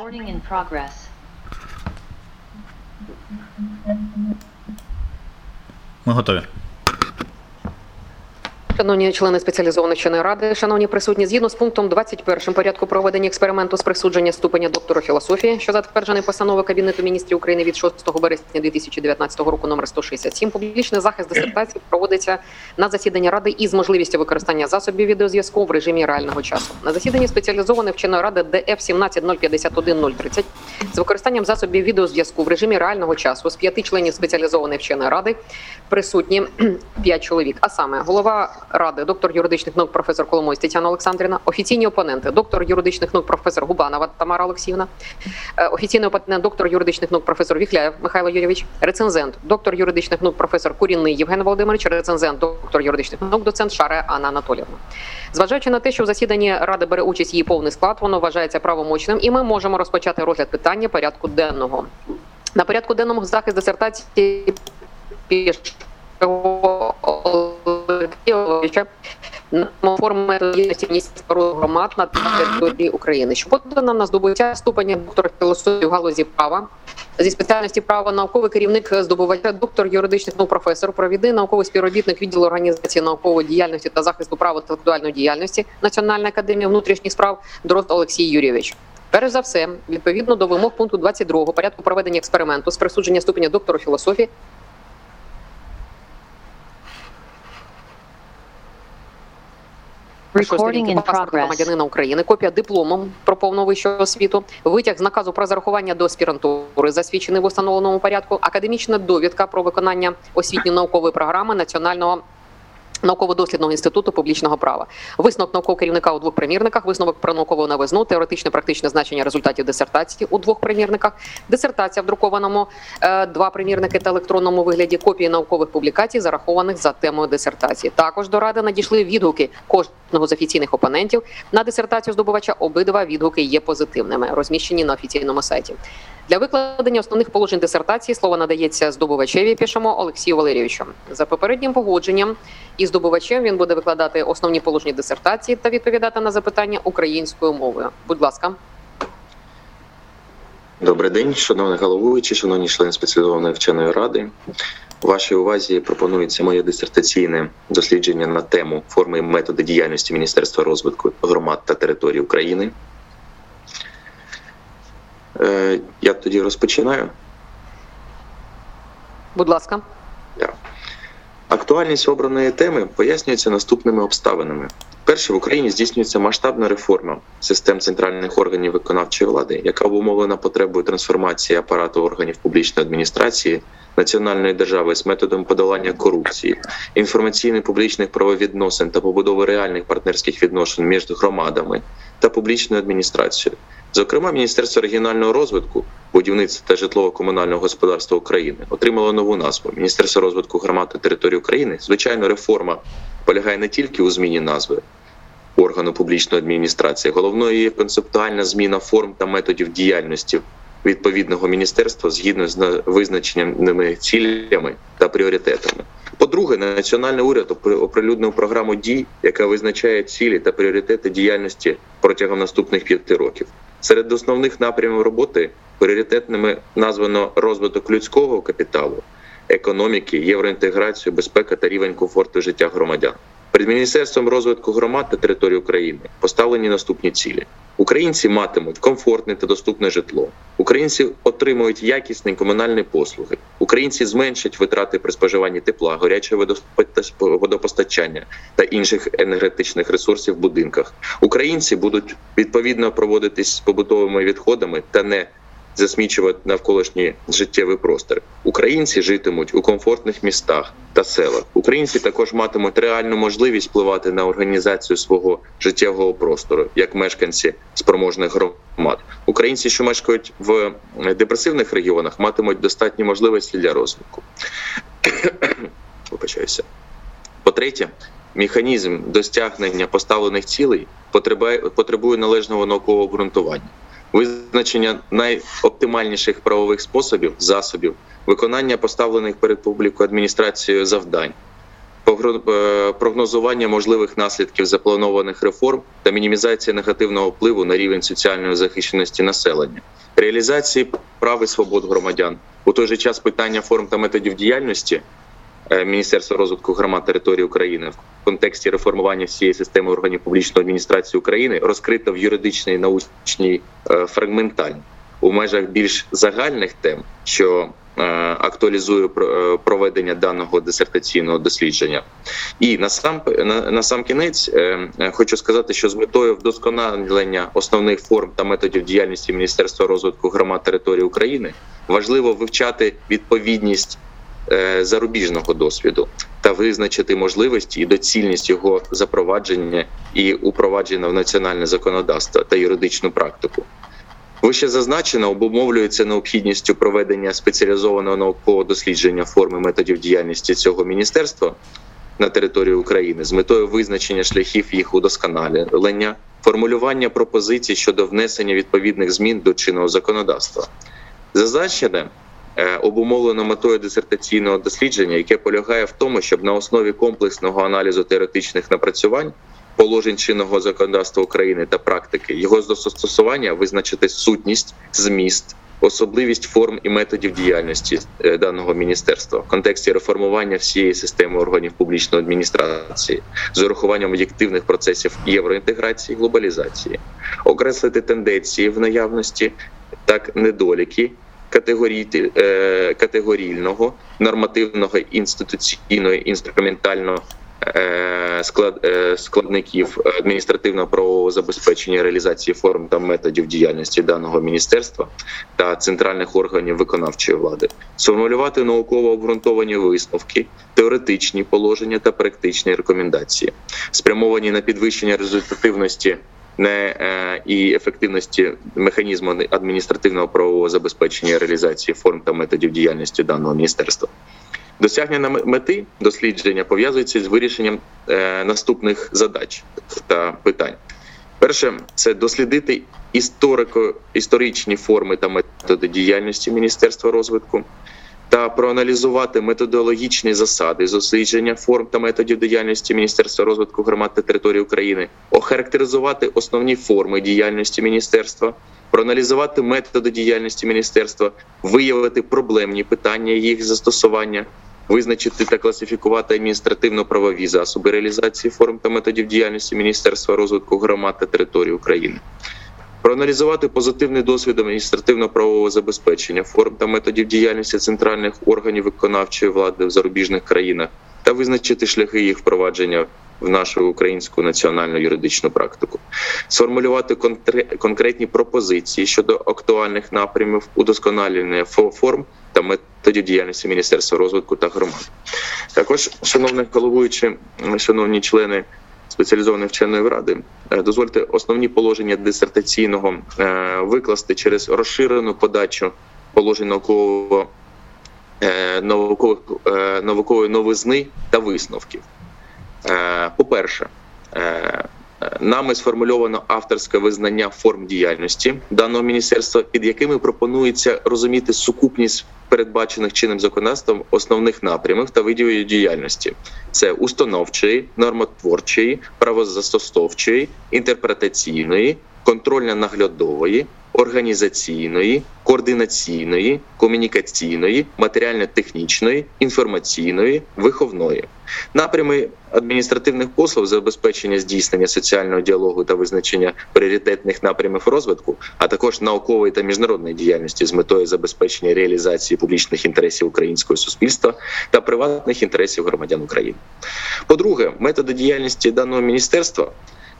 Recording in progress. No gotowe. Шановні члени спеціалізованої вченої ради, шановні присутні, згідно з пунктом 21 порядку проведення експерименту з присудження ступеня доктора філософії, що затверджений постановою Кабінету міністрів України від 6 березня 2019 року номер 167, публічний захист дисертації проводиться на засіданні ради із можливістю використання засобів відеозв'язку в режимі реального часу. На засіданні спеціалізованої вченої ради ДФ 17051 з використанням засобів відеозв'язку в режимі реального часу з п'яти членів спеціалізованої вченої ради присутні 5 чоловік. А саме голова ради, доктор юридичних наук, професор Коломойсь Тетяна Олександрівна, офіційні опоненти, доктор юридичних наук, професор Губанова Тамара Олексіївна, е, офіційний опонент, доктор юридичних наук, професор Віхляєв Михайло Юрійович, рецензент, доктор юридичних наук, професор Курінний Євген Володимирович, рецензент, доктор юридичних наук, доцент Шаре Анна Анатоліївна. Зважаючи на те, що в засіданні ради бере участь її повний склад, воно вважається правомочним, і ми можемо розпочати розгляд питання порядку денного. На порядку денному захист дисертації Пішого Олексійовича на форму діяльності міністерства громад на території України, що подано на здобуття ступеня доктора філософії в галузі права зі спеціальності права науковий керівник здобувача, доктор юридичних наук, професор, провідний науковий співробітник відділу організації наукової діяльності та захисту права інтелектуальної діяльності Національної академії внутрішніх справ Дрозд Олексій Юрійович. Перш за все, відповідно до вимог пункту 22 порядку проведення експерименту з присудження ступеня доктора філософії Recording in progress. громадянина України, копія диплому про повну вищу освіту, витяг з наказу про зарахування до аспірантури, засвідчений в установленому порядку, академічна довідка про виконання освітньо-наукової програми національного. Науково-дослідного інституту публічного права, висновок наукового керівника у двох примірниках, висновок про наукову новизну, теоретичне практичне значення результатів дисертації у двох примірниках, дисертація в друкованому е, два примірники та електронному вигляді копії наукових публікацій, зарахованих за темою дисертації. Також до ради надійшли відгуки кожного з офіційних опонентів на дисертацію здобувача. Обидва відгуки є позитивними, розміщені на офіційному сайті. Для викладення основних положень дисертації слово надається здобувачеві пішому Олексію Валерійовичу. За попереднім погодженням із здобувачем він буде викладати основні положення дисертації та відповідати на запитання українською мовою. Будь ласка. Добрий день, шановний головуючий, шановні члени спеціалізованої вченої ради. Вашій увазі пропонується моє дисертаційне дослідження на тему форми і методи діяльності Міністерства розвитку громад та територій України. Е, Я тоді розпочинаю. Будь ласка. Актуальність обраної теми пояснюється наступними обставинами. Перше, в Україні здійснюється масштабна реформа систем центральних органів виконавчої влади, яка обумовлена потребою трансформації апарату органів публічної адміністрації національної держави з методом подолання корупції, інформаційних публічних правовідносин та побудови реальних партнерських відношень між громадами та публічною адміністрацією. Зокрема, Міністерство регіонального розвитку, будівництва та житлово-комунального господарства України отримало нову назву Міністерство розвитку громад та територій України. Звичайно, реформа полягає не тільки у зміні назви органу публічної адміністрації, головною є концептуальна зміна форм та методів діяльності відповідного міністерства згідно з на- визначеними цілями та пріоритетами. По-друге, національний уряд опри- оприлюднив програму дій, яка визначає цілі та пріоритети діяльності протягом наступних п'яти років. Серед основних напрямів роботи пріоритетними названо розвиток людського капіталу, економіки, євроінтеграцію, безпека та рівень комфорту життя громадян. Перед міністерством розвитку громад та територій України поставлені наступні цілі: українці матимуть комфортне та доступне житло. Українці отримують якісні комунальні послуги. Українці зменшать витрати при споживанні тепла, гарячого водопоста- водопостачання та інших енергетичних ресурсів в будинках. Українці будуть відповідно проводитись з побутовими відходами та не засмічувати навколишні життєві простори. Українці житимуть у комфортних містах та селах. Українці також матимуть реальну можливість впливати на організацію свого життєвого простору як мешканці спроможних громад. Українці, що мешкають в депресивних регіонах, матимуть достатні можливості для розвитку. Вибачаюся. По-третє, механізм досягнення поставлених цілей потребує належного наукового обґрунтування, визначення найоптимальніших правових способів, засобів, виконання поставлених перед публікою адміністрацією завдань, прогнозування можливих наслідків запланованих реформ та мінімізація негативного впливу на рівень соціальної захищеності населення, реалізації прав і свобод громадян у той же час питання форм та методів діяльності. Міністерства розвитку громад території України в контексті реформування всієї системи органів публічної адміністрації України розкрито в юридичній научній фрагментальні у межах більш загальних тем, що Е, актуалізує е, проведення даного дисертаційного дослідження. І на сам на, на сам кінець е, хочу сказати, що з метою вдосконалення основних форм та методів діяльності Міністерства розвитку громад території України важливо вивчати відповідність. Зарубіжного досвіду та визначити можливості і доцільність його запровадження і упровадження в національне законодавство та юридичну практику. Вище зазначено обумовлюється необхідністю проведення спеціалізованого наукового дослідження форми методів діяльності цього міністерства на території України з метою визначення шляхів їх удосконалення, формулювання пропозицій щодо внесення відповідних змін до чинного законодавства. Зазначене е, обумовлено метою дисертаційного дослідження, яке полягає в тому, щоб на основі комплексного аналізу теоретичних напрацювань положень чинного законодавства України та практики, його застосування визначити сутність, зміст, особливість форм і методів діяльності е, даного міністерства в контексті реформування всієї системи органів публічної адміністрації з урахуванням об'єктивних процесів євроінтеграції, глобалізації, окреслити тенденції в наявності, так недоліки. Е, категорійного нормативного інституційного інструментального Е, склад е, складників адміністративного правового забезпечення реалізації форм та методів діяльності даного міністерства та центральних органів виконавчої влади, сформулювати науково обґрунтовані висновки, теоретичні положення та практичні рекомендації, спрямовані на підвищення результативності. Не е, і ефективності механізму адміністративного правового забезпечення реалізації форм та методів діяльності даного міністерства. Досягнення мети дослідження пов'язується з вирішенням е, наступних задач та питань. Перше це дослідити історико історичні форми та методи діяльності Міністерства розвитку та проаналізувати методологічні засади дослідження форм та методів діяльності Міністерства розвитку громад та території України, охарактеризувати основні форми діяльності міністерства, проаналізувати методи діяльності міністерства, виявити проблемні питання їх застосування визначити та класифікувати адміністративно-правові засоби реалізації форм та методів діяльності Міністерства розвитку громад та території України. Проаналізувати позитивний досвід адміністративно-правового забезпечення форм та методів діяльності центральних органів виконавчої влади в зарубіжних країнах та визначити шляхи їх впровадження в нашу українську національну юридичну практику, сформулювати конкретні пропозиції щодо актуальних напрямів удосконалення форм та методів діяльності Міністерства розвитку та громад. Також, шановні головуючі, шановні члени спеціалізованої вченої ради, е, дозвольте основні положення дисертаційного е, викласти через розширену подачу положень наукового е, наукових наукової новизни та висновків. По перше, нами сформульовано авторське визнання форм діяльності даного міністерства, під якими пропонується розуміти сукупність передбачених чинним законодавством основних напрямів та видів її діяльності: це установчої, нормотворчої, правозастосовчої, інтерпретаційної, контрольно-наглядової, організаційної, координаційної, комунікаційної, матеріально-технічної, інформаційної, виховної напрями адміністративних послуг забезпечення здійснення соціального діалогу та визначення пріоритетних напрямів розвитку, а також наукової та міжнародної діяльності з метою забезпечення реалізації публічних інтересів українського суспільства та приватних інтересів громадян України. По-друге, методи діяльності даного міністерства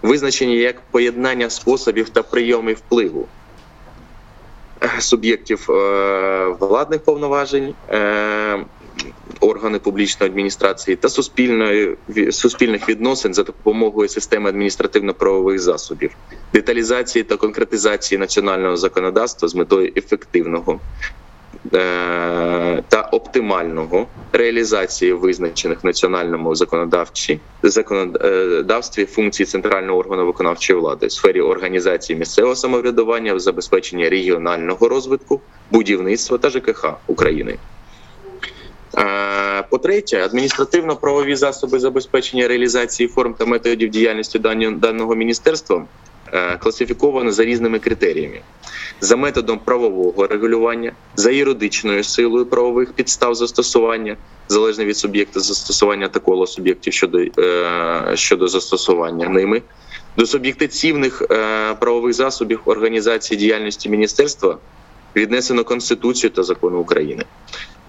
визначені як поєднання способів та прийомів впливу суб'єктів е, владних повноважень. Е, органи публічної адміністрації та суспільної суспільних відносин за допомогою системи адміністративно-правових засобів, деталізації та конкретизації національного законодавства з метою ефективного Е, та оптимального реалізації визначених в національному законодавчі законодавстві функцій центрального органу виконавчої влади в сфері організації місцевого самоврядування, забезпечення регіонального розвитку, будівництва та ЖКХ України. Е, По-третє, адміністративно-правові засоби забезпечення реалізації форм та методів діяльності даного міністерства е, класифіковано за різними критеріями: за методом правового регулювання, за юридичною силою правових підстав застосування, залежно від суб'єкта застосування та кола суб'єктів щодо, е, щодо застосування ними. До суб'єктивних е, правових засобів організації діяльності міністерства віднесено Конституцію та закони України.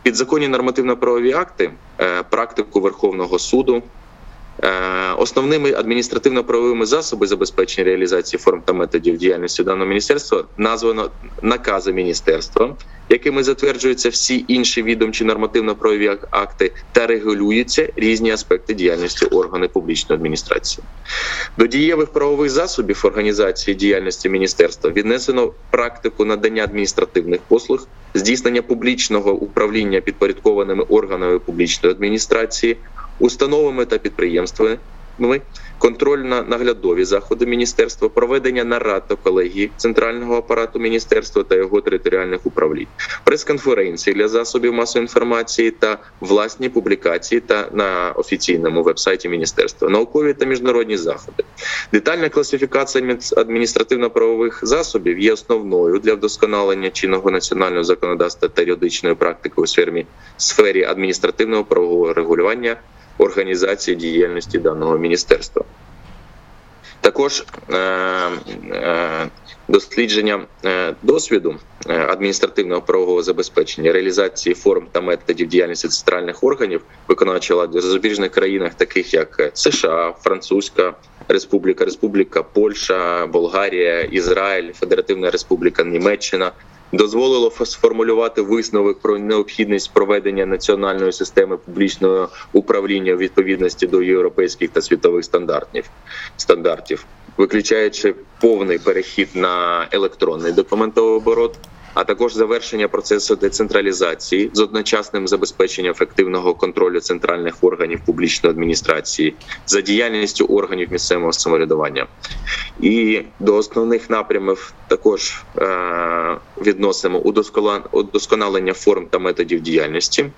Підзаконні нормативно-правові акти, е, практику Верховного суду. Е, Основними адміністративно-правовими засоби забезпечення реалізації форм та методів діяльності даного міністерства названо накази міністерства, якими затверджуються всі інші відомчі нормативно-правові акти та регулюються різні аспекти діяльності органів публічної адміністрації. До дієвих правових засобів організації діяльності міністерства віднесено практику надання адміністративних послуг, здійснення публічного управління підпорядкованими органами публічної адміністрації, установами та підприємствами. Контрольно-наглядові заходи міністерства, проведення нарад та колегії центрального апарату міністерства та його територіальних управлінь, прес-конференції для засобів масової інформації та власні публікації та на офіційному вебсайті міністерства, наукові та міжнародні заходи. Детальна класифікація адмін- адміністративно-правових засобів є основною для вдосконалення чинного національного законодавства та юридичної практики у сфері, сфері адміністративного правового регулювання організації діяльності даного міністерства. Також е, е, дослідження е, досвіду адміністративного правового забезпечення, реалізації форм та методів діяльності центральних органів виконавчої влади в зарубіжних країнах, таких як США, Французька Республіка, Республіка Польща, Болгарія, Ізраїль, Федеративна Республіка Німеччина. Дозволило сформулювати висновок про необхідність проведення національної системи публічного управління відповідності до європейських та світових стандартів, стандартів, виключаючи повний перехід на електронний документооборот, а також завершення процесу децентралізації з одночасним забезпеченням ефективного контролю центральних органів публічної адміністрації за діяльністю органів місцевого самоврядування. І до основних напрямів також е, відносимо удосконалення форм та методів діяльності,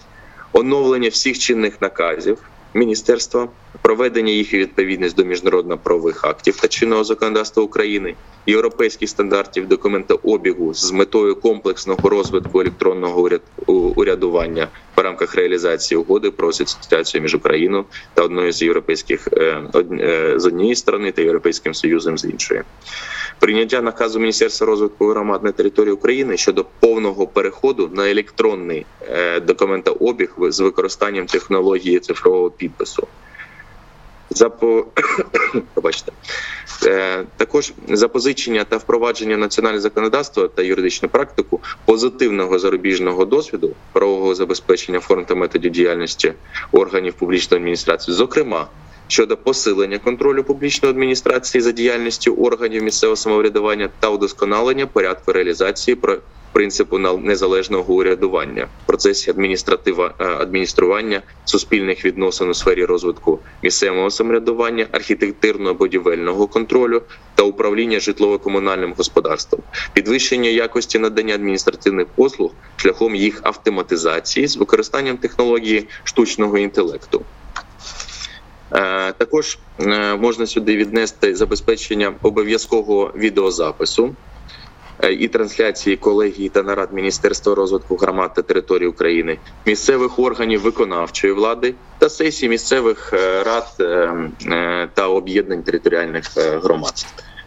оновлення всіх чинних наказів міністерства, проведення їх відповідність до міжнародно-правових актів та чинного законодавства України, європейських стандартів документообігу з метою комплексного розвитку електронного уряд- урядування в рамках реалізації угоди про асоціацію між Україною та одною з європейських е, е, з однієї сторони та європейським союзом з іншої. Прийняття наказу Міністерства розвитку громад на території України щодо повного переходу на електронний е, документообіг з використанням технології цифрового підпису. Запо... Пробачте. Е, Також запозичення та впровадження національного законодавства та юридичну практику позитивного зарубіжного досвіду правового забезпечення форм та методів діяльності органів публічної адміністрації, зокрема щодо посилення контролю публічної адміністрації за діяльністю органів місцевого самоврядування та удосконалення порядку реалізації про принципу незалежного урядування. В процесі адміністратива е, адміністрування суспільних відносин у сфері розвитку місцевого самоврядування, архітектурно-будівельного контролю та управління житлово-комунальним господарством, підвищення якості надання адміністративних послуг шляхом їх автоматизації з використанням технології штучного інтелекту. Е, Також е, можна сюди віднести забезпечення обов'язкового відеозапису і трансляції колегії та нарад Міністерства розвитку громад та територій України, місцевих органів виконавчої влади та сесій місцевих е, рад е, е, та об'єднань територіальних е, громад.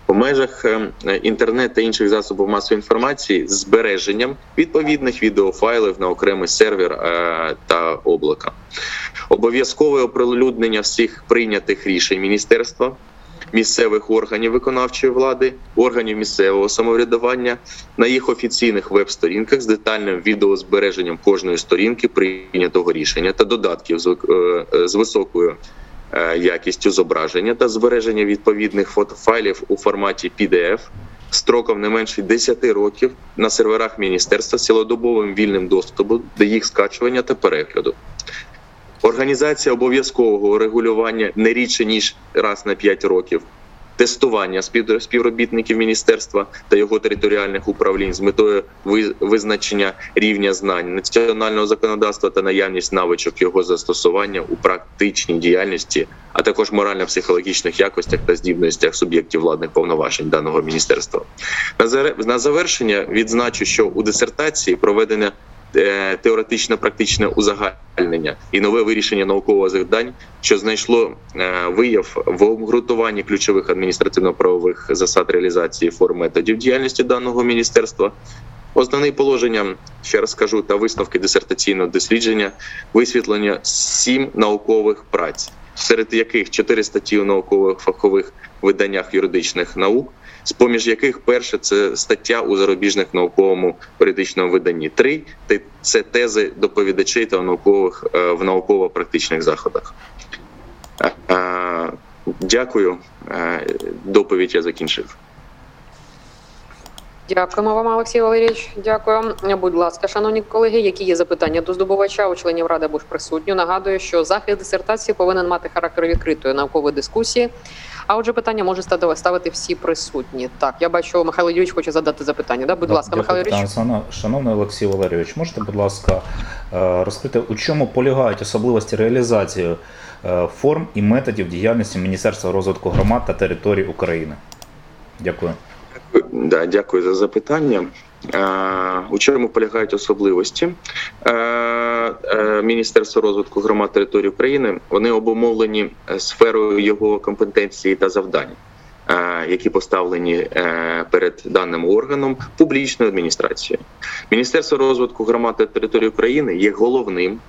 У межах е, інтернет та інших засобів масової інформації з збереженням відповідних відеофайлів на окремий сервер е, та облака обов'язкове оприлюднення всіх прийнятих рішень міністерства, місцевих органів виконавчої влади, органів місцевого самоврядування на їх офіційних веб-сторінках з детальним відеозбереженням кожної сторінки прийнятого рішення та додатків з е, е, високою е, якістю зображення та збереження відповідних фотофайлів у форматі PDF строком не менше 10 років на серверах міністерства цілодобовим вільним доступом до їх скачування та перегляду. Організація обов'язкового регулювання не рідше ніж раз на 5 років тестування співробітників міністерства та його територіальних управлінь з метою визначення рівня знань національного законодавства та наявність навичок його застосування у практичній діяльності, а також морально-психологічних якостях та здібностях суб'єктів владних повноважень даного міністерства. На завершення відзначу, що у дисертації проведення Е, теоретично-практичне узагальнення і нове вирішення наукового завдань, що знайшло е, вияв в обґрунтуванні ключових адміністративно-правових засад реалізації форм методів діяльності даного міністерства. Основні положення, ще раз скажу, та висновки дисертаційного дослідження, висвітлення сім наукових праць, серед яких чотири статті у наукових фахових виданнях юридичних наук з поміж яких перше це стаття у зарубіжних науковому періодичному виданні. Три це тези доповідачей та наукових е, в науково-практичних заходах. Е, е, дякую. Доповідь я закінчив. Дякуємо вам, Олексій Валерійович. Дякую. Будь ласка, шановні колеги, які є запитання до здобувача у членів ради або ж присутню. Нагадую, що захист дисертації повинен мати характер відкритої наукової дискусії. А отже, питання може ставити всі присутні. Так, я бачу, Михайло Юрійович хоче задати запитання. Да? Будь так, ласка, Михайло Юрійович. Шановний Олексій Валерійович, можете, будь ласка, е, розкрити, у чому полягають особливості реалізації е, форм і методів діяльності Міністерства розвитку громад та територій України? Дякую. Да, Дякую за запитання. У чому полягають особливості Міністерства розвитку громад території України? Вони обумовлені е, сферою його компетенції та завдань, які поставлені е, перед даним органом публічної адміністрації. Міністерство розвитку громад та території України є головним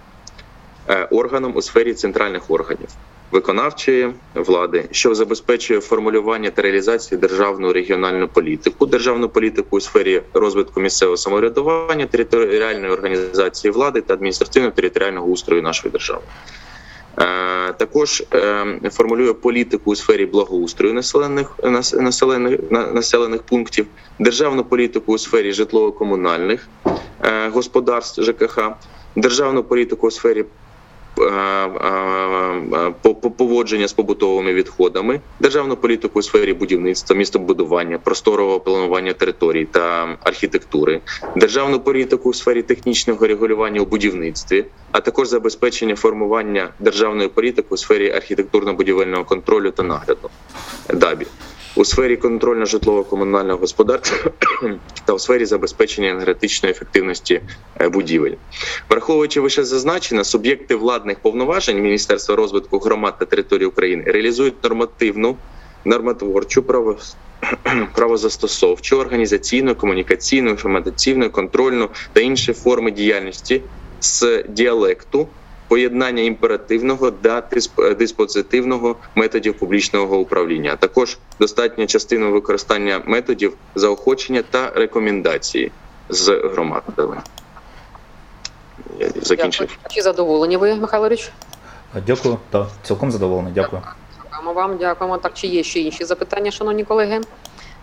е, органом у сфері центральних органів виконавчої влади, що забезпечує формулювання та реалізацію державну регіональну політику, державну політику у сфері розвитку місцевого самоврядування, територіальної організації влади та адміністративно-територіального устрою нашої держави. Е, також е, формулює політику у сфері благоустрою населених населених населених пунктів, державну політику у сфері житлово-комунальних е, господарств ЖКХ, державну політику у сфері поводження з побутовими відходами, державну політику у сфері будівництва, містобудування, просторового планування територій та архітектури, державну політику у сфері технічного регулювання у будівництві, а також забезпечення формування державної політики у сфері архітектурно-будівельного контролю та нагляду. ДАБІ у сфері контрольно-житлово-комунального господарства та у сфері забезпечення енергетичної ефективності е, будівель, враховуючи вище зазначено, суб'єкти владних повноважень Міністерства розвитку громад та території України реалізують нормативну. Нормотворчу, право, правозастосовчу, організаційну, комунікаційну, інформаційну, контрольну та інші форми діяльності з діалекту поєднання імперативного та диспозитивного методів публічного управління, а також достатня частина використання методів заохочення та рекомендації з громадами. Я закінчив. Чи задоволені ви, Михайло Річ? Дякую, так, цілком задоволений. Дякую. Дякуємо вам, дякуємо. Так, чи є ще інші запитання, шановні колеги?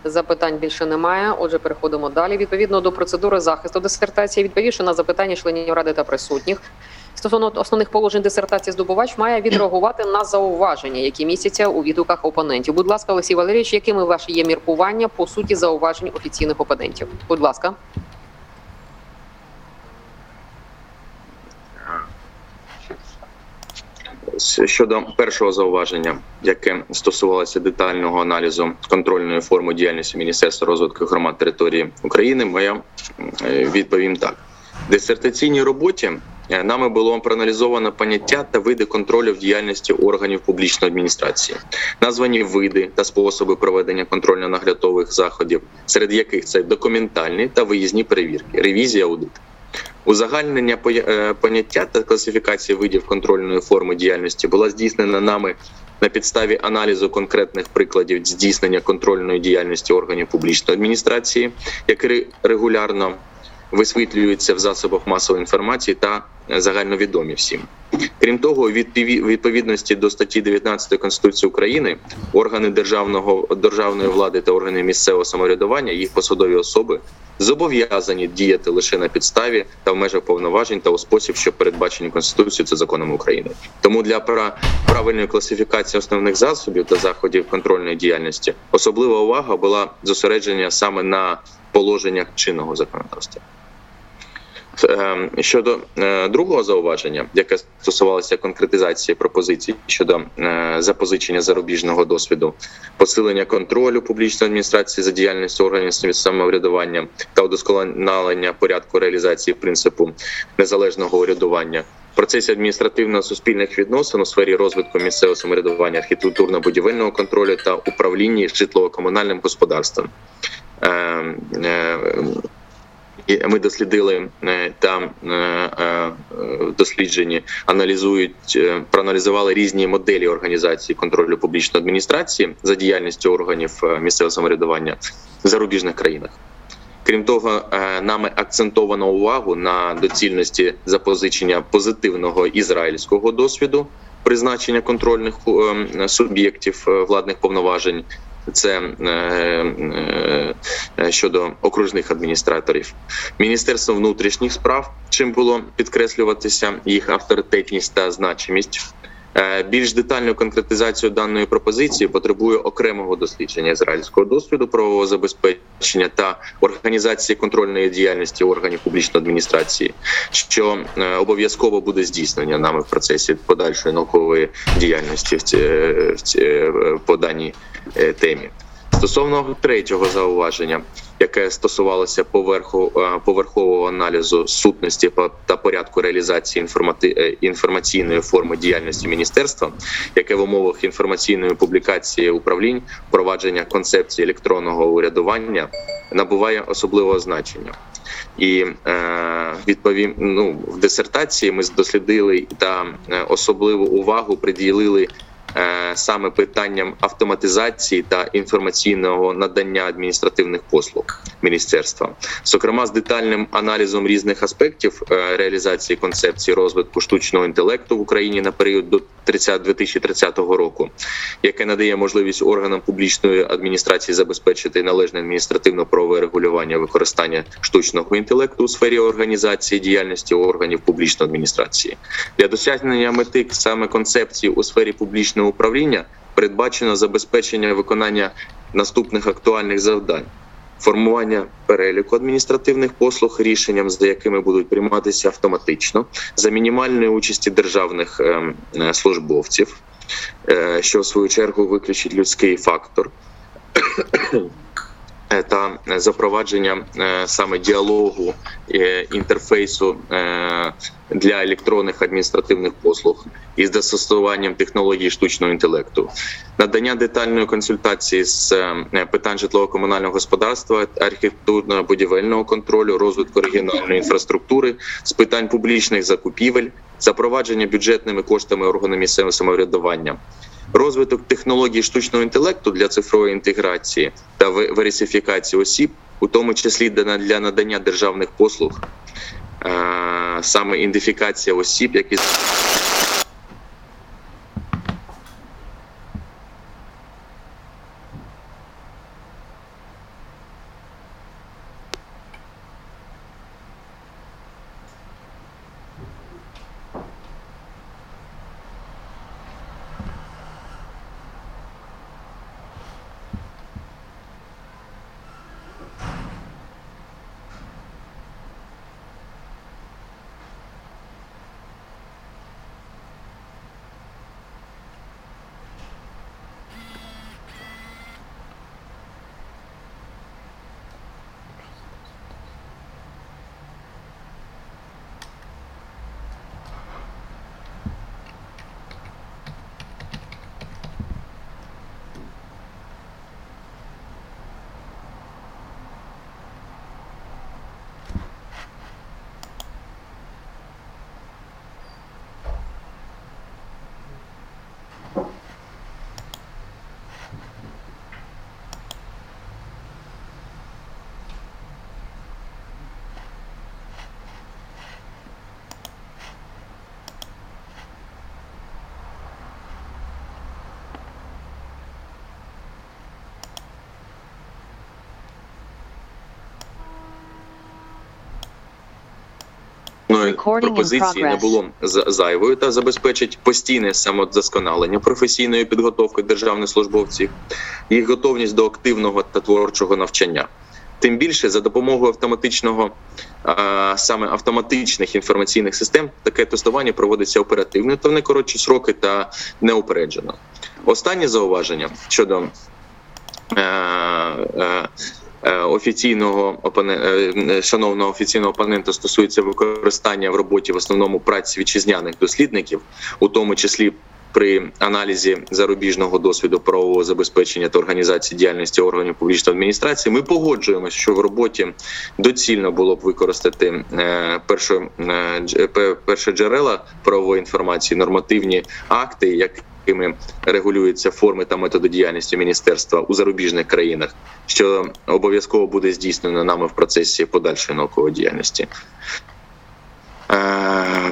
Запитань більше немає. Отже, переходимо далі. Відповідно до процедури захисту дисертації, відповівши на запитання членів ради та присутніх. Стосовно основних положень дисертації здобувач має відреагувати на зауваження, які містяться у відгуках опонентів. Будь ласка, Олексій Валерійович, якими ваші є міркування по суті зауважень офіційних опонентів? Будь ласка. Щодо першого зауваження, яке стосувалося детального аналізу контрольної форми діяльності Міністерства розвитку громад території України, моя відповім так: дисертаційній роботі Е, нами було проаналізовано поняття та види контролю в діяльності органів публічної адміністрації, названі види та способи проведення контрольно-наглядових заходів, серед яких це документальні та виїзні перевірки, ревізія аудит. Узагальнення е, поняття та класифікації видів контрольної форми діяльності була здійснена нами на підставі аналізу конкретних прикладів здійснення контрольної діяльності органів публічної адміністрації, які регулярно висвітлюються в засобах масової інформації та загальновідомі всім. Крім того, відпові- відповідності до статті 19 Конституції України органи державного державної влади та органи місцевого самоврядування, їх посадові особи зобов'язані діяти лише на підставі та в межах повноважень та у спосіб, що передбачені Конституцією та законом України. Тому для пра- правильної класифікації основних засобів та заходів контрольної діяльності особлива увага була зосереджена саме на положеннях чинного законодавства. Е, Щодо е, другого зауваження, яке стосувалося конкретизації пропозицій щодо е, запозичення зарубіжного досвіду, посилення контролю публічної адміністрації за діяльністю органів самоврядування та удосконалення порядку реалізації принципу незалежного урядування. В процесі адміністративно-суспільних відносин у сфері розвитку місцевого самоврядування, архітектурно-будівельного контролю та управління житлово-комунальним господарством. Е, е, ми дослідили е, там е, аналізують, проаналізували різні моделі організації контролю публічної адміністрації за діяльністю органів місцевого самоврядування в зарубіжних країнах. Крім того, нами акцентовано увагу на доцільності запозичення позитивного ізраїльського досвіду призначення контрольних суб'єктів владних повноважень. Це е, е, е, щодо окружних адміністраторів, Міністерство внутрішніх справ, чим було підкреслюватися їх авторитетність та значимість. Е, Більш детальну конкретизацію даної пропозиції потребує окремого дослідження ізраїльського досвіду правового забезпечення та організації контрольної діяльності органів публічної адміністрації, що е, обов'язково буде здійснення нами в процесі подальшої наукової діяльності в ці- е, в ці- по даній темі. Стосовно третього зауваження, яке стосувалося поверху е, поверхового аналізу сутності та порядку реалізації інформати- е, інформаційної форми діяльності міністерства, яке в умовах інформаційної публікації управлінь впровадження концепції електронного урядування набуває особливого значення. І е, відповім, ну в дисертації ми дослідили та е, особливу увагу приділили саме питанням автоматизації та інформаційного надання адміністративних послуг міністерства, зокрема з детальним аналізом різних аспектів е, реалізації концепції розвитку штучного інтелекту в Україні на період до 30 2030 року, яке надає можливість органам публічної адміністрації забезпечити належне адміністративно-правове регулювання використання штучного інтелекту у сфері організації діяльності органів публічної адміністрації для досягнення мети саме концепції у сфері публічного управління передбачено забезпечення виконання наступних актуальних завдань. Формування переліку адміністративних послуг рішенням, за якими будуть прийматися автоматично, за мінімальної участі державних ем, е, службовців, е, що в свою чергу виключить людський фактор. Та запровадження е, саме діалогу е, інтерфейсу е, для електронних адміністративних послуг із застосуванням технології штучного інтелекту, надання детальної консультації з питань житлово-комунального господарства, архітектурно-будівельного контролю, розвитку регіональної інфраструктури, з питань публічних закупівель, запровадження бюджетними коштами органу місцевого самоврядування. Розвиток технологій штучного інтелекту для цифрової інтеграції та ве- верифікації осіб, у тому числі для надання державних послуг, саме ідентифікація осіб, які згаданої пропозиції не було зайвою та забезпечить постійне самодосконалення професійної підготовки державних службовців, їх готовність до активного та творчого навчання. Тим більше за допомогою автоматичного саме автоматичних інформаційних систем таке тестування проводиться оперативно та в найкоротші сроки та неупереджено. Останнє зауваження щодо е, е, е, офіційного шановного офіційного опонента стосується використання в роботі в основному праці вітчизняних дослідників, у тому числі при аналізі зарубіжного досвіду правового забезпечення та організації діяльності органів публічної адміністрації, ми погоджуємося, що в роботі доцільно було б використати е, перше, е, джерела правової інформації, нормативні акти, якими регулюються форми та методи діяльності міністерства у зарубіжних країнах, що обов'язково буде здійснено нами в процесі подальшої наукової діяльності. Е,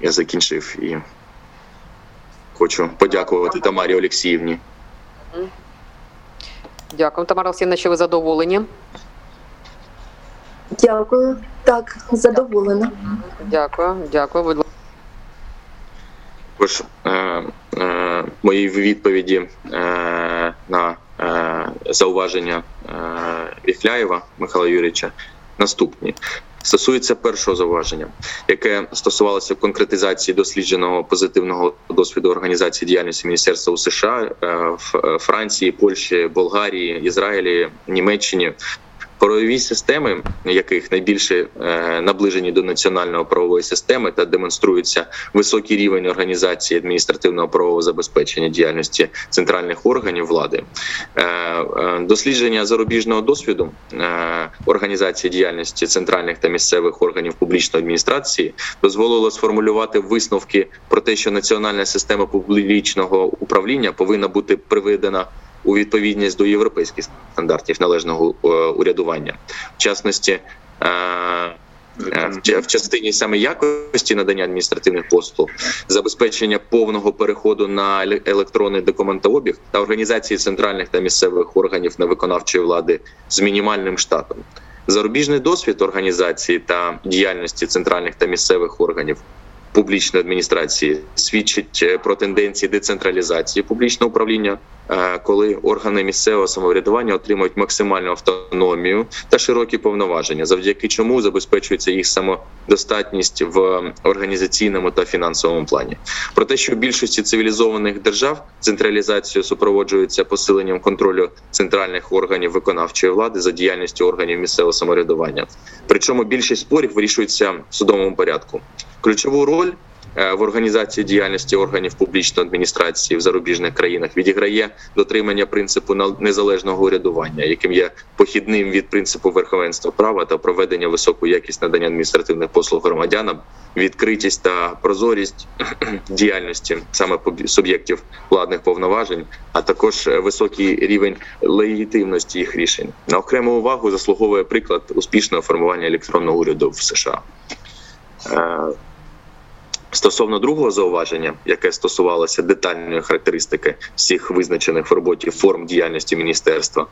я закінчив і хочу подякувати Тамарі Олексіївні. Дякую, Тамара Олексіївна, що ви задоволені? Дякую, так, задоволена. Дякую, дякую, будь ласка. Також е, е, мої відповіді е, на е, зауваження е, Віхляєва Михайла Юрійовича наступні. Стосується першого зауваження, яке стосувалося конкретизації дослідженого позитивного досвіду організації діяльності міністерства у США, Франції, Польщі, Болгарії, Ізраїлі, Німеччині Правові системи, яких найбільше е, наближені до національної правової системи та демонструється високий рівень організації адміністративного правового забезпечення діяльності центральних органів влади, е, е, дослідження зарубіжного досвіду організації діяльності центральних та місцевих органів публічної адміністрації дозволило сформулювати висновки про те, що національна система публічного управління повинна бути приведена у відповідність до європейських стандартів належного е, урядування, в частності. Е, е, в частині саме якості надання адміністративних послуг, забезпечення повного переходу на електронний документообіг та організації центральних та місцевих органів на виконавчої влади з мінімальним штатом, зарубіжний досвід організації та діяльності центральних та місцевих органів публічної адміністрації свідчить про тенденції децентралізації публічного управління Е, коли органи місцевого самоврядування отримують максимальну автономію та широкі повноваження, завдяки чому забезпечується їх самодостатність в організаційному та фінансовому плані. Про те, що в більшості цивілізованих держав централізація супроводжується посиленням контролю центральних органів виконавчої влади за діяльністю органів місцевого самоврядування. Причому більшість спорів вирішується в судовому порядку. Ключову роль Е, в організації діяльності органів публічної адміністрації в зарубіжних країнах відіграє дотримання принципу незалежного урядування, яким є похідним від принципу верховенства права та проведення високої якість надання адміністративних послуг громадянам, відкритість та прозорість діяльності саме суб'єктів владних повноважень, а також високий рівень легітимності їх рішень. На окрему увагу заслуговує приклад успішного формування електронного уряду в США. Стосовно другого зауваження, яке стосувалося детальної характеристики всіх визначених в роботі форм діяльності міністерства,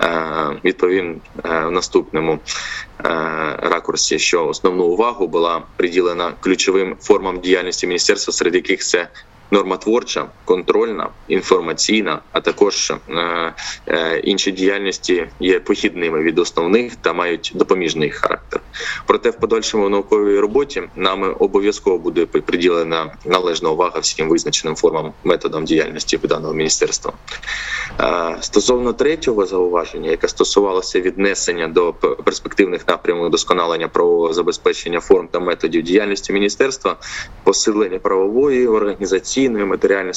е, відповім е, в наступному е, ракурсі, що основну увагу була приділена ключовим формам діяльності міністерства, серед яких це нормотворча, контрольна, інформаційна, а також е, е, інші діяльності є похідними від основних та мають допоміжний характер. Проте в подальшому науковій роботі нами обов'язково буде приділена належна увага всім визначеним формам методам діяльності даного міністерства. Е, стосовно третього зауваження, яке стосувалося віднесення до перспективних напрямів досконалення правового забезпечення форм та методів діяльності міністерства, посилення правової організації організаційної, матеріальної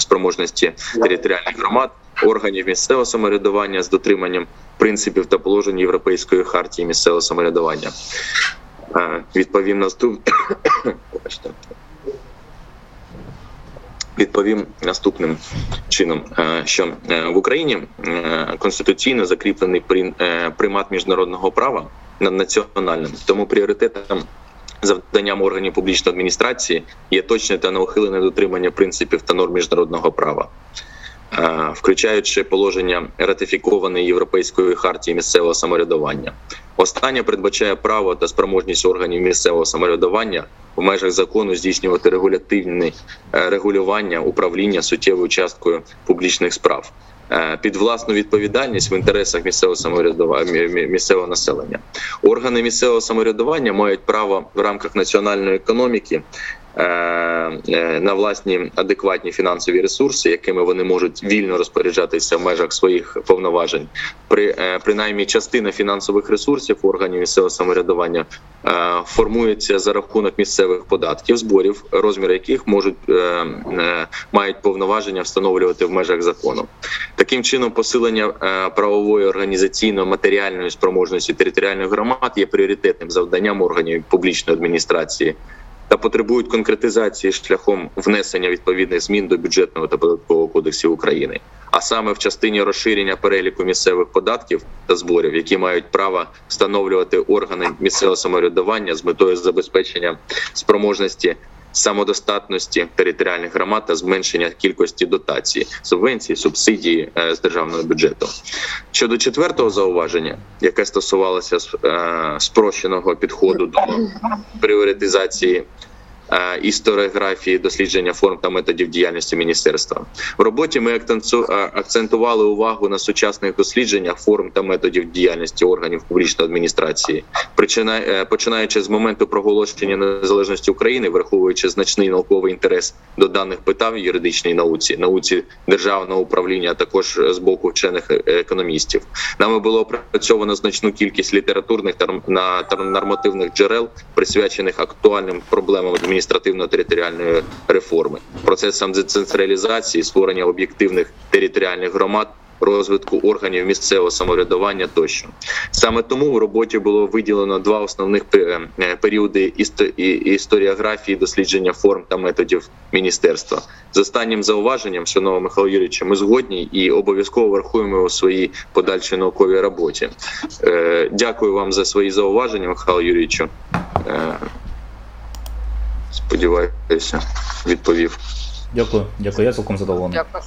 спроможності територіальних громад, органів місцевого самоврядування з дотриманням принципів та положень Європейської хартії місцевого самоврядування. Е, відповім наступ... Відповім наступним чином, е, що е, в Україні конституційно закріплений примат міжнародного права над національним, тому пріоритетом завданням органів публічної адміністрації є точне та неухилене дотримання принципів та норм міжнародного права. Включаючи положення ратифікованої європейської хартії місцевого самоврядування, Останнє передбачає право та спроможність органів місцевого самоврядування в межах закону здійснювати регулятивне е, регулювання управління суттєвою часткою публічних справ е, під власну відповідальність в інтересах місцевого самоврядування мі- мі- місцевого населення. Органи місцевого самоврядування мають право в рамках національної економіки е, е, на власні адекватні фінансові ресурси, якими вони можуть вільно розпоряджатися в межах своїх повноважень. При е, принаймні частина фінансових ресурсів органів місцевого самоврядування е, формується за рахунок місцевих податків, зборів, розміри яких можуть е, е, мають повноваження встановлювати в межах закону. Таким чином, посилення е, правової організаційно-матеріальної спроможності територіальних громад є пріоритетним завданням органів публічної адміністрації та потребують конкретизації шляхом внесення відповідних змін до бюджетного та податкового кодексів України, а саме в частині розширення переліку місцевих податків та зборів, які мають право встановлювати органи місцевого самоврядування з метою забезпечення спроможності. Самодостатності територіальних громад та зменшення кількості дотацій, субвенцій, субсидій е, з державного бюджету. Щодо четвертого зауваження, яке стосувалося е, спрощеного підходу до пріоритизації історіографії дослідження форм та методів діяльності міністерства. В роботі ми е, акцентували увагу на сучасних дослідженнях форм та методів діяльності органів публічної адміністрації, е, починаючи з моменту проголошення незалежності України, враховуючи значний науковий інтерес до даних питань в юридичній науці, науці державного управління, а також з боку вчених е, економістів. Нами було опрацьовано значну кількість літературних та нормативних джерел, присвячених актуальним проблемам адміністративно-територіальної реформи, процесам децентралізації, створення об'єктивних територіальних громад. Розвитку органів місцевого самоврядування тощо саме тому в роботі було виділено два основних е, періоди історіографії дослідження форм та методів міністерства. З останнім зауваженням, шановного Михайло Юрійовича, ми згодні і обов'язково врахуємо у своїй подальшій науковій роботі. Е, Дякую вам за свої зауваження, Михайло Юрійовичу. Сподіваюся, відповів. Дякую, дякую. Я цілком задоволений. Дякую.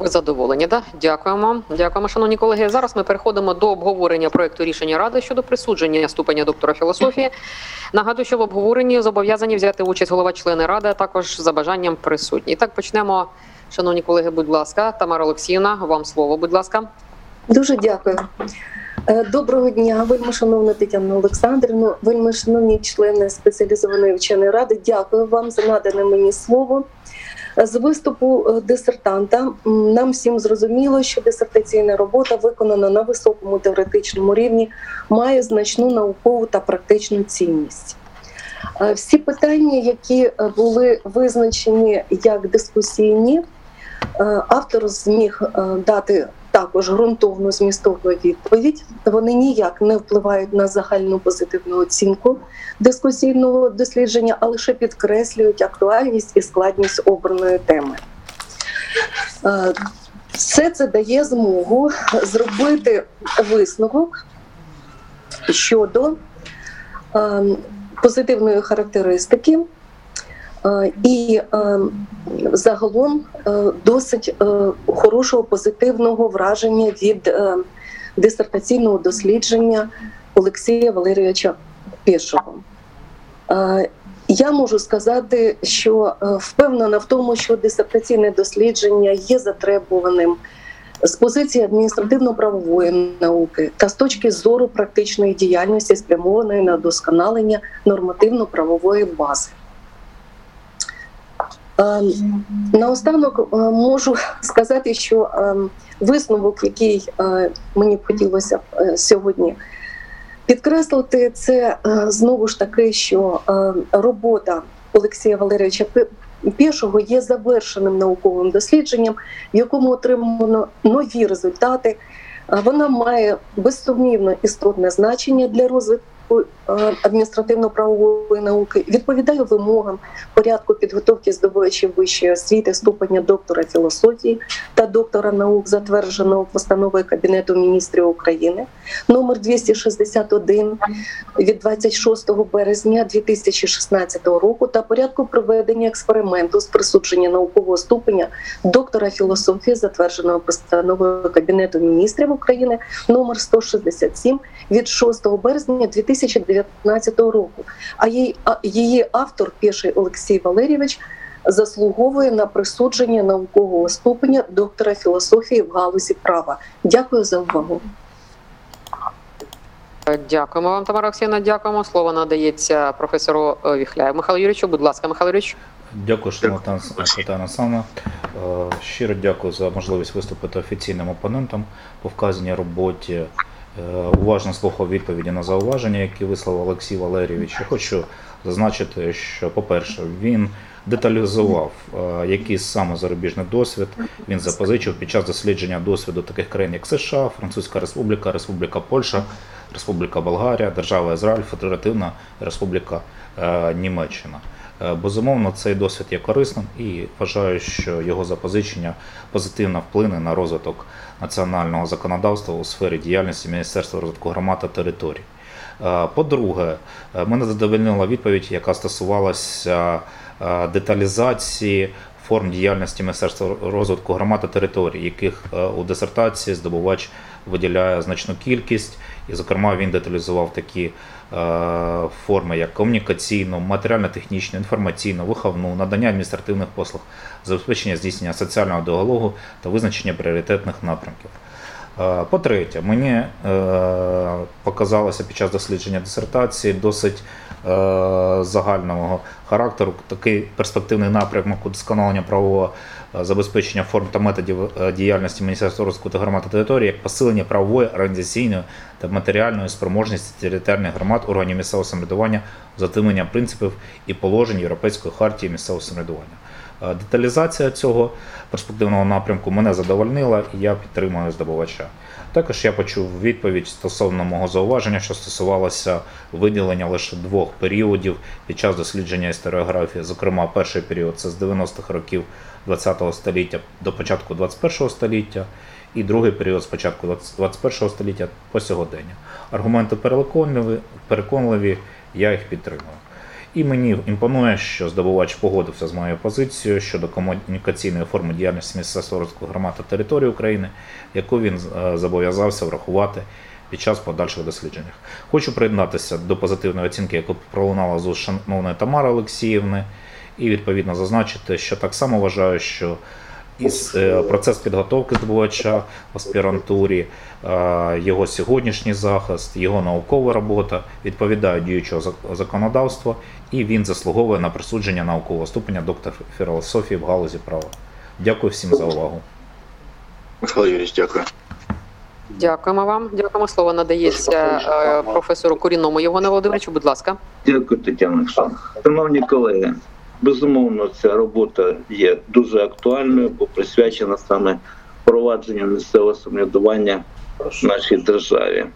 Ви задоволені, да? Дякуємо. Дякуємо, шановні колеги. Зараз ми переходимо до обговорення проекту рішення ради щодо присудження ступеня доктора філософії. Нагадую, що в обговоренні зобов'язані взяти участь голова члени ради, а також за бажанням присутні. І так почнемо. Шановні колеги, будь ласка, Тамара Олексіївна, вам слово, будь ласка. Дуже дякую. Е, Доброго дня, вельми шановна Тетяна Олександрівна, вельми шановні члени спеціалізованої вченої ради. Дякую вам за надане мені слово. З виступу е, дисертанта нам всім зрозуміло, що дисертаційна робота виконана на високому теоретичному рівні, має значну наукову та практичну цінність. Е, Всі питання, які були визначені як дискусійні, автор зміг дати також ґрунтовну змістовну відповідь. Вони ніяк не впливають на загальну позитивну оцінку дискусійного дослідження, а лише підкреслюють актуальність і складність обраної теми. Е, Все це дає змогу зробити висновок щодо е, позитивної характеристики і е, загалом е, досить е, хорошого позитивного враження від е, дисертаційного дослідження Олексія Валерійовича Пішого. Е, Я можу сказати, що е, впевнена в тому, що дисертаційне дослідження є затребуваним з позиції адміністративно-правової науки та з точки зору практичної діяльності, спрямованої на досконалення нормативно-правової бази. Е, Наостанок е, можу сказати, що е, висновок, який е, мені б хотілося е, сьогодні підкреслити, це знову ж таки, що робота Олексія Валерійовича Пішого є завершеним науковим дослідженням, в якому отримано нові результати. Вона має безсумнівно істотне значення для розвитку адміністративно-правової науки відповідає вимогам порядку підготовки здобувачів вищої освіти ступеня доктора філософії та доктора наук, затвердженого постановою Кабінету міністрів України номер 261 від 26 березня 2016 року та порядку проведення експерименту з присудження наукового ступеня доктора філософії, затвердженого постановою Кабінету міністрів України номер 167 від 6 березня 2019 року. А її, а її автор, піший Олексій Валерійович, заслуговує на присудження наукового ступеня доктора філософії в галузі права. Дякую за увагу. Дякуємо вам, Тамара Олексійовна. Дякуємо. Слово надається професору е, Віхляєву Михайлу Юрійовичу. Будь ласка, Михайло Юрійович. Дякую, шановна Тетяна Савна. Е, Щиро дякую за можливість виступити офіційним опонентом по вказаній роботі. Е, Уважно слухав відповіді на зауваження, які висловив Олексій Валерійович. Я хочу зазначити, що, по-перше, він деталізував, е, який саме зарубіжний досвід він запозичив під час дослідження досвіду таких країн, як США, Французька Республіка, Республіка Польща, Республіка Болгарія, Держава Ізраїль, Федеративна Республіка е, Німеччина. Безумовно, цей досвід є корисним і вважаю, що його запозичення позитивно вплине на розвиток національного законодавства у сфері діяльності Міністерства розвитку громад та територій. Е, По-друге, е, мене задовольнила відповідь, яка стосувалася е, деталізації форм діяльності Міністерства розвитку громад та територій, яких у дисертації здобувач виділяє значну кількість, і, зокрема, він деталізував такі форми, як комунікаційну, матеріально-технічну, інформаційну, виховну, надання адміністративних послуг, забезпечення здійснення соціального діалогу та визначення пріоритетних напрямків. Е, По-третє, мені е, показалося під час дослідження дисертації досить е, загального характеру такий перспективний напрямок удосконалення правового е, забезпечення форм та методів е, діяльності Міністерства розвитку та громад та території, як посилення правової, організаційної та матеріальної спроможності територіальних громад органів місцевого самоврядування, затримання принципів і положень Європейської хартії місцевого самоврядування. Деталізація цього перспективного напрямку мене задовольнила, і я підтримую здобувача. Також я почув відповідь стосовно мого зауваження, що стосувалося виділення лише двох періодів під час дослідження історіографії. Зокрема, перший період це з 90-х років ХХ століття до початку 21 століття, і другий період з початку 21 століття по сьогодення. Аргументи переконливі, переконливі, я їх підтримую. І мені імпонує, що здобувач погодився з моєю позицією щодо комунікаційної форми діяльності Міністерства розвитку громад та території України, яку він е, зобов'язався врахувати під час подальших досліджень. Хочу приєднатися до позитивної оцінки, яку пролунала з шановної Тамари Олексіївни, і відповідно зазначити, що так само вважаю, що із е, процес підготовки здобувача в аспірантурі, е, його сьогоднішній захист, його наукова робота відповідають діючого законодавства, і він заслуговує на присудження наукового ступеня доктора філософії в галузі права. Дякую всім за увагу. Михайло Юрійович, дякую. Дякуємо вам. Дякуємо. Слово надається е, професору Курінному Євгену Володимировичу. Будь ласка. Дякую, Тетяна Олександровна. Шановні колеги, безумовно, ця робота є дуже актуальною, бо присвячена саме впровадженню місцевого самоврядування в нашій державі.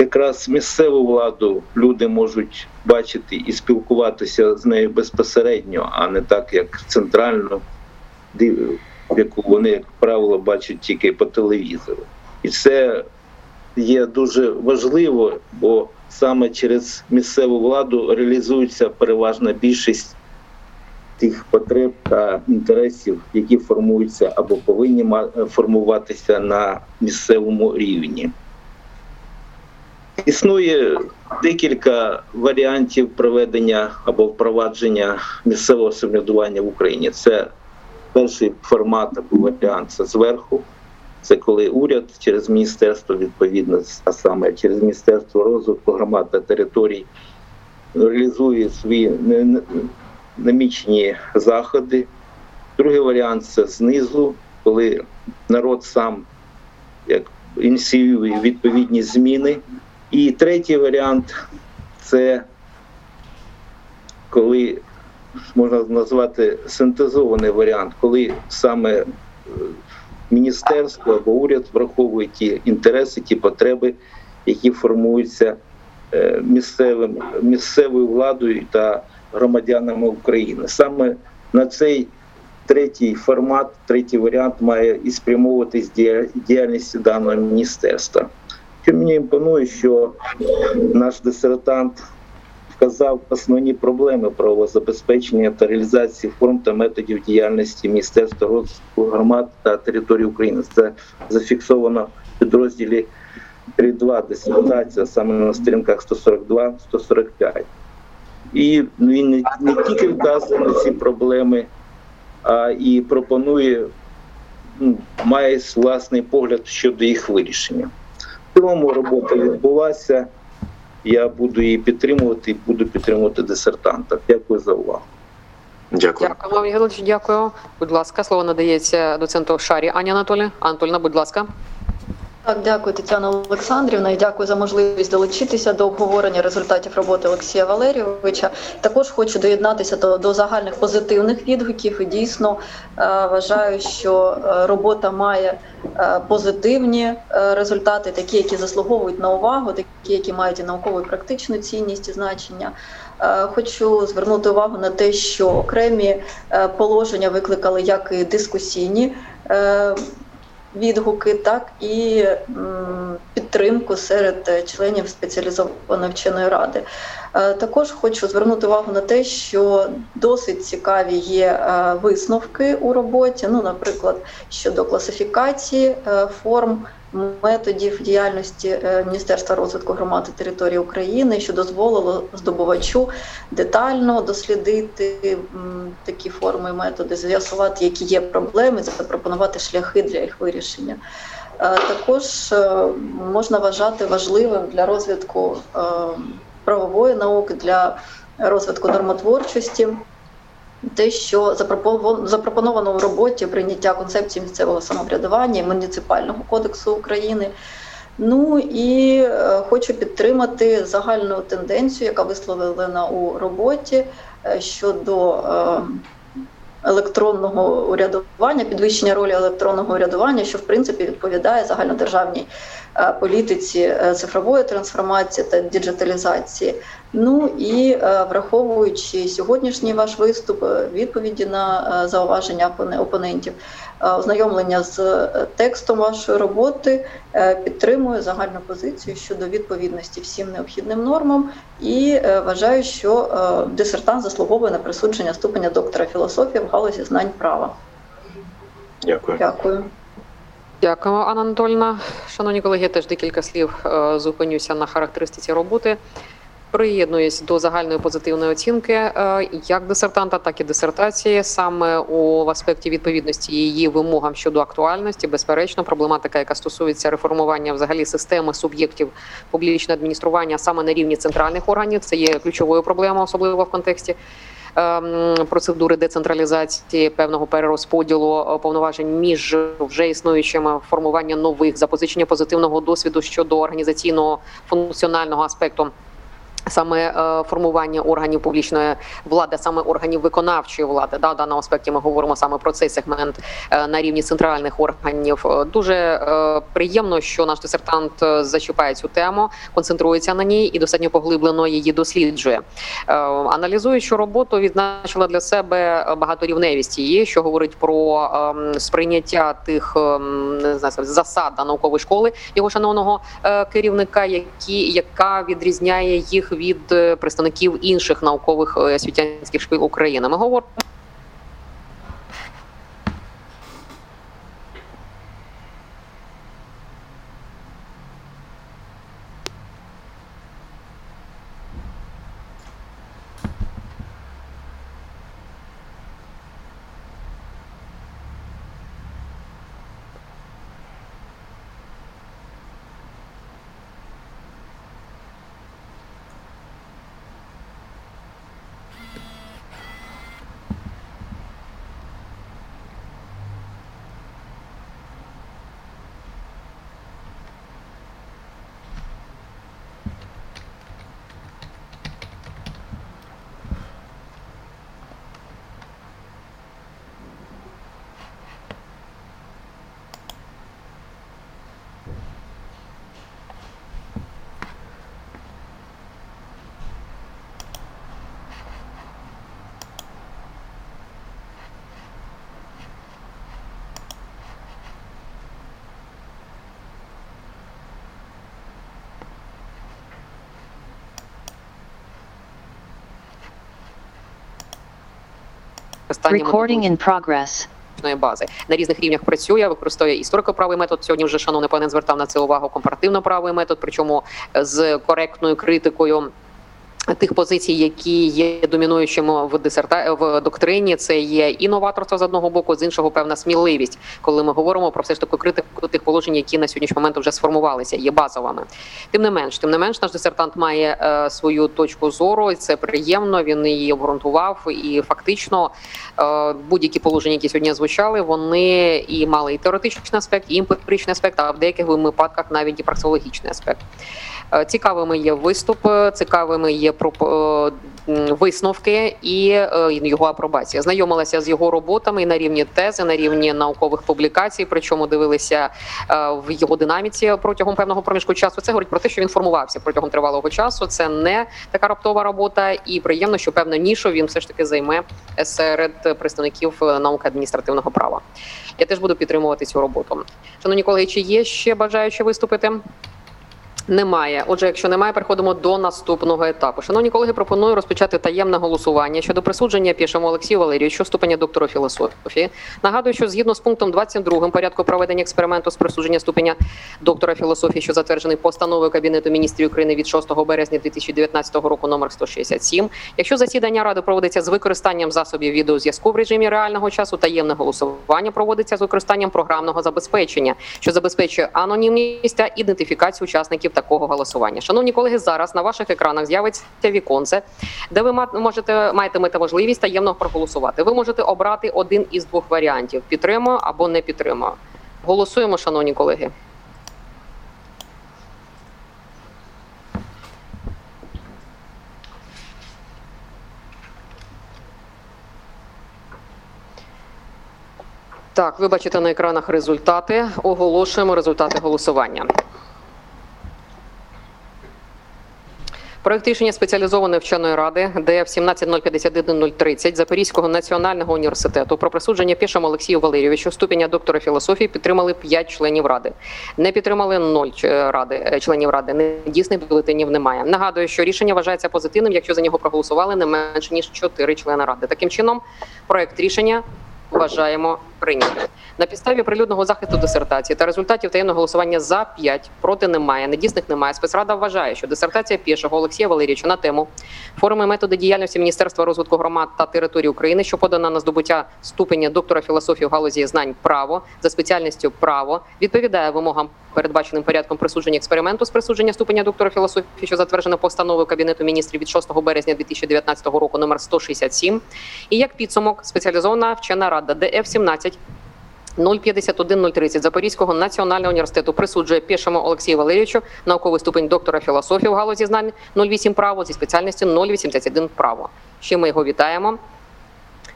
Якраз місцеву владу люди можуть бачити і спілкуватися з нею безпосередньо, а не так, як центральну, яку вони, як правило, бачать тільки по телевізору. І це є дуже важливо, бо саме через місцеву владу реалізується переважна більшість тих потреб та інтересів, які формуються або повинні формуватися на місцевому рівні. Існує декілька варіантів проведення або впровадження місцевого самоврядування в Україні. Це перший формат або варіант це зверху. Це коли уряд через міністерство відповідно, а саме через міністерство розвитку громад та територій реалізує свої намічені заходи. Другий варіант це знизу, коли народ сам як ініціює відповідні зміни. І третій варіант це коли можна назвати синтезований варіант, коли саме е, міністерство або уряд враховує ті інтереси, ті потреби, які формуються е, місцевим, місцевою владою та громадянами України. Саме на цей третій формат, третій варіант має і спрямовуватись діяльність даного міністерства. Що мені імпонує, що наш дисертант вказав основні проблеми правозабезпечення та реалізації форм та методів діяльності Міністерства розвитку громад та території України. Це зафіксовано в підрозділі 3.2 дисертація саме на сторінках 142-145. І він не, не тільки вказує на ці проблеми, а і пропонує, ну, має власний погляд щодо їх вирішення. Цілому робота відбулася. Я буду її підтримувати і буду підтримувати дисертанта. Дякую за увагу. Дякую. Дякую, Євгеній Георгійович, дякую. Будь ласка, слово надається доценту Шарі Ані Анатолі. Анатольна, будь ласка. Так, дякую, Тетяна Олександрівна, і дякую за можливість долучитися до обговорення результатів роботи Олексія Валерійовича. Також хочу доєднатися до, до загальних позитивних відгуків. І дійсно е, вважаю, що е, робота має е, позитивні е, результати, такі, які заслуговують на увагу, такі, які мають і наукову і практичну цінність і значення. Хочу звернути увагу на те, що окремі положення викликали як і дискусійні відгуки, так і підтримку серед е, членів спеціалізованої вченої ради. Е, Також хочу звернути увагу на те, що досить цікаві є е, висновки у роботі. Ну, наприклад, щодо класифікації форм. Методів діяльності е, Міністерства розвитку громад і території України, що дозволило здобувачу детально дослідити такі форми методи, з'ясувати, які є проблеми, запропонувати шляхи для їх вирішення. Е, Також е, можна вважати важливим для розвитку правової науки, для розвитку нормотворчості. Те, що запропо- запропоновано в роботі прийняття концепції місцевого самоврядування і муніципального кодексу України. Ну і е, хочу підтримати загальну тенденцію, яка висловлена у роботі е, щодо е, електронного урядування, підвищення ролі електронного урядування, що в принципі відповідає загальнодержавній політиці е, цифрової трансформації та діджиталізації. Ну і е, враховуючи сьогоднішній ваш виступ, е, відповіді на е, зауваження опоне- опонентів, е, ознайомлення з е, текстом вашої роботи, е, підтримую загальну позицію щодо відповідності всім необхідним нормам і е, вважаю, що е, дисертант заслуговує на присудження ступеня доктора філософії в галузі знань права. Дякую. Дякую. Дякуємо, Анна Анатольна. Шановні колеги, я теж декілька слів е, зупинюся на характеристиці роботи. Приєднуюсь до загальної позитивної оцінки е, як дисертанта, так і дисертації, саме у аспекті відповідності її вимогам щодо актуальності. Безперечно, проблематика, яка стосується реформування взагалі системи суб'єктів публічного адміністрування саме на рівні центральних органів, це є ключовою проблемою, особливо в контексті процедури децентралізації певного перерозподілу е, повноважень між вже існуючими формування нових запозичення позитивного досвіду щодо організаційного функціонального аспекту. Саме е, формування органів публічної влади, саме органів виконавчої влади, да, в даному аспекті ми говоримо саме про цей сегмент е, на рівні центральних органів. Дуже е, приємно, що наш дисертант зачіпає цю тему, концентрується на ній і достатньо поглиблено її досліджує. Аналізуючи роботу, відзначила для себе багаторівневість її, що говорить про ем, сприйняття тих ем, не знаю, засад наукової школи його шановного керівника, які яка відрізняє їх від е, представників інших наукових е, освітянських шкіл України. Ми говоримо. Використання Recording in progress. бази на різних рівнях працює, використовує історико-правий метод. Сьогодні вже шановний пане звертав на це увагу. Компаративно-правий метод, причому з коректною критикою. Тих позицій, які є домінуючими в дисерта в доктрині, це є і новаторство з одного боку, з іншого певна сміливість, коли ми говоримо про все ж таки критику тих положень, які на сьогоднішній момент вже сформувалися, є базовими. Тим не менш, тим не менш, наш дисертант має е, свою точку зору, і це приємно. Він її обґрунтував, і фактично е, будь-які положення, які сьогодні звучали, вони і мали і теоретичний аспект, і емпіричний аспект, а в деяких випадках навіть і практологічний аспект. Е, Цікавими є виступи, цікавими є проп- е, висновки і е, його апробація. Знайомилася з його роботами на рівні тези, на рівні наукових публікацій. Причому дивилися в його динаміці протягом певного проміжку часу. Це говорить про те, що він формувався протягом тривалого часу. Це не така раптова робота, і приємно, що певну нішу він все ж таки займе серед представників науки адміністративного права. Я теж буду підтримувати цю роботу. Шановні колеги, чи є ще бажаючі виступити? Немає. Отже, якщо немає, переходимо до наступного етапу. Шановні колеги, пропоную розпочати таємне голосування щодо присудження пішому Олексію Валерійовичу ступеня доктора філософії. Нагадую, що згідно з пунктом 22 порядку проведення експерименту з присудження ступеня доктора філософії, що затверджений постановою Кабінету міністрів України від 6 березня 2019 року, номер 167, якщо засідання ради проводиться з використанням засобів відеозв'язку в режимі реального часу, таємне голосування проводиться з використанням програмного забезпечення, що забезпечує анонімність та ідентифікацію учасників такого голосування. Шановні колеги, зараз на ваших екранах з'явиться віконце, де ви можете матимете можливість таємно проголосувати. Ви можете обрати один із двох варіантів: підтримую або не підтримую. Голосуємо, шановні колеги. Так, ви бачите на екранах результати. Оголошуємо результати голосування. Проект рішення спеціалізованої вченої ради ДФ 17051-030 Запорізького національного університету про присудження Пішому Олексію Валерійовичу ступеня доктора філософії підтримали 5 членів ради. Не підтримали 0 ради е, членів ради. Недійсних бюлетенів немає. Нагадую, що рішення вважається позитивним, якщо за нього проголосували не менше ніж 4 члени ради. Таким чином, проект рішення вважаємо прийнятим. На підставі прилюдного захисту дисертації та результатів таємного голосування за 5, проти немає, недійсних немає. Спецрада вважає, що дисертація пішого Олексія Валерійовича на тему форми методи діяльності Міністерства розвитку громад та територій України, що подана на здобуття ступеня доктора філософії в галузі знань право за спеціальністю право, відповідає вимогам передбаченим порядком присудження експерименту з присудження ступеня доктора філософії, що затверджено постановою Кабінету міністрів від 6 березня 2019 року номер 167. І як підсумок спеціалізована вчена рада ДФ 17 051-030 Запорізького національного університету присуджує пішому Олексію Валерійовичу науковий ступень доктора філософії в галузі знань 08 право зі спеціальністю 081 право. Ще ми його вітаємо.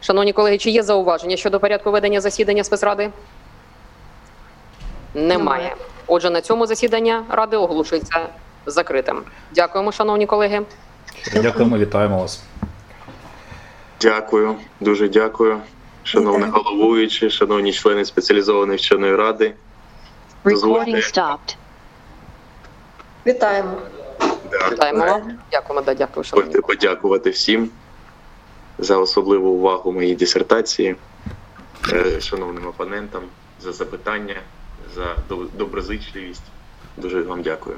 Шановні колеги, чи є зауваження щодо порядку ведення засідання спецради? Немає. Немає. Отже, на цьому засідання ради оголошується закритим. Дякуємо, шановні колеги. Дякуємо, вітаємо вас. Дякую, дуже дякую. Шановний головуючий, шановні члени спеціалізованої вченої ради. Дозвольте. Recording stopped. Вітаємо. Да, Вітаємо вам. Дякуємо, да, дякую, шановні. Подякувати всім за особливу увагу моїй дисертації, е, шановним опонентам, за запитання, за доб- доброзичливість. Дуже вам дякую.